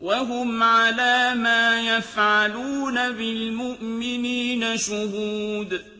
وَهُمْ عَلَىٰ مَا يَفْعَلُونَ بِالْمُؤْمِنِينَ شُهُودٌ.